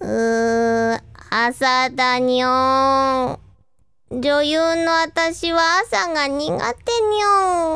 うー、朝だにょーん。女優の私は朝が苦手にょーん。